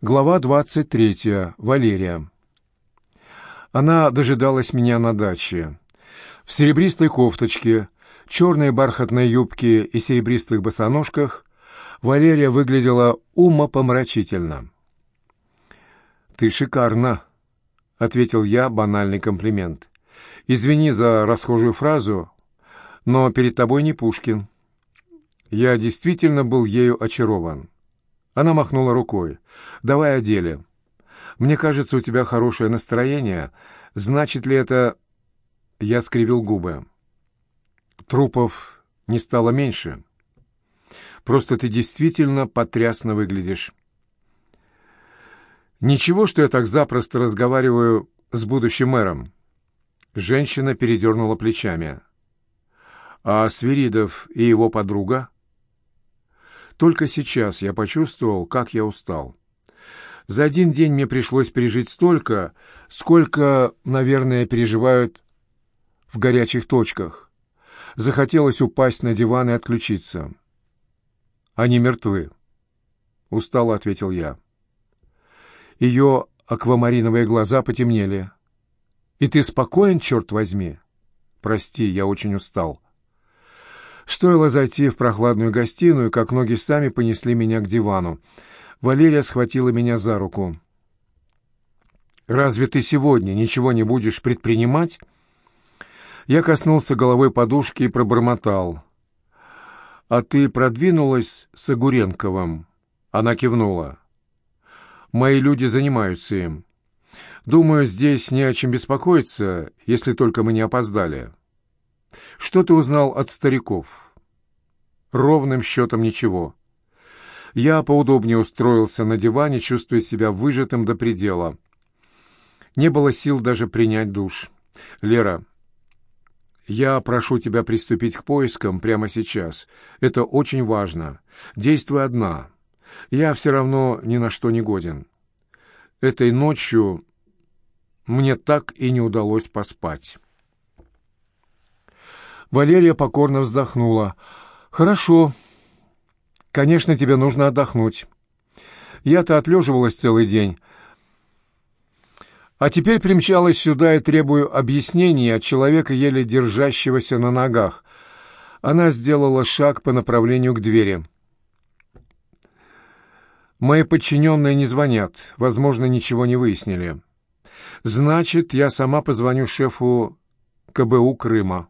Глава 23. Валерия. Она дожидалась меня на даче. В серебристой кофточке, черной бархатной юбке и серебристых босоножках Валерия выглядела умопомрачительно. «Ты шикарна», — ответил я банальный комплимент. «Извини за расхожую фразу, но перед тобой не Пушкин». Я действительно был ею очарован. Она махнула рукой. «Давай о деле. Мне кажется, у тебя хорошее настроение. Значит ли это...» Я скривил губы. «Трупов не стало меньше. Просто ты действительно потрясно выглядишь. Ничего, что я так запросто разговариваю с будущим мэром». Женщина передернула плечами. «А Свиридов и его подруга?» Только сейчас я почувствовал, как я устал. За один день мне пришлось пережить столько, сколько, наверное, переживают в горячих точках. Захотелось упасть на диван и отключиться. «Они мертвы», — устало ответил я. Ее аквамариновые глаза потемнели. «И ты спокоен, черт возьми?» «Прости, я очень устал». Стоило зайти в прохладную гостиную, как ноги сами понесли меня к дивану. Валерия схватила меня за руку. «Разве ты сегодня ничего не будешь предпринимать?» Я коснулся головой подушки и пробормотал. «А ты продвинулась с Огуренковым?» Она кивнула. «Мои люди занимаются им. Думаю, здесь не о чем беспокоиться, если только мы не опоздали». Что ты узнал от стариков? Ровным счетом ничего. Я поудобнее устроился на диване, чувствуя себя выжатым до предела. Не было сил даже принять душ. «Лера, я прошу тебя приступить к поискам прямо сейчас. Это очень важно. Действуй одна. Я все равно ни на что не годен. Этой ночью мне так и не удалось поспать». Валерия покорно вздохнула. «Хорошо. Конечно, тебе нужно отдохнуть. Я-то отлеживалась целый день. А теперь примчалась сюда и требую объяснений от человека, еле держащегося на ногах. Она сделала шаг по направлению к двери. Мои подчиненные не звонят, возможно, ничего не выяснили. Значит, я сама позвоню шефу КБУ Крыма.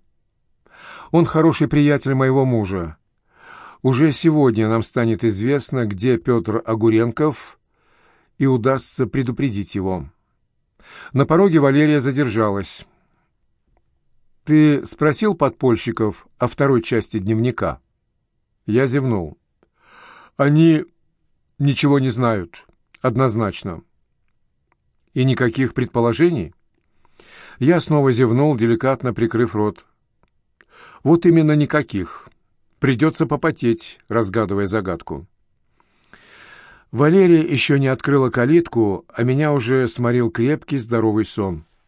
Он хороший приятель моего мужа. Уже сегодня нам станет известно, где Петр Огуренков, и удастся предупредить его. На пороге Валерия задержалась. «Ты спросил подпольщиков о второй части дневника?» Я зевнул. «Они ничего не знают, однозначно». «И никаких предположений?» Я снова зевнул, деликатно прикрыв рот. Вот именно никаких. Придется попотеть, разгадывая загадку. Валерия еще не открыла калитку, а меня уже сморил крепкий здоровый сон.